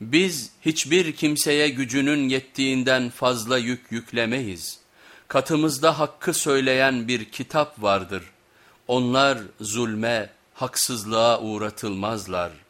Biz hiçbir kimseye gücünün yettiğinden fazla yük yüklemeyiz. Katımızda hakkı söyleyen bir kitap vardır. Onlar zulme, haksızlığa uğratılmazlar.''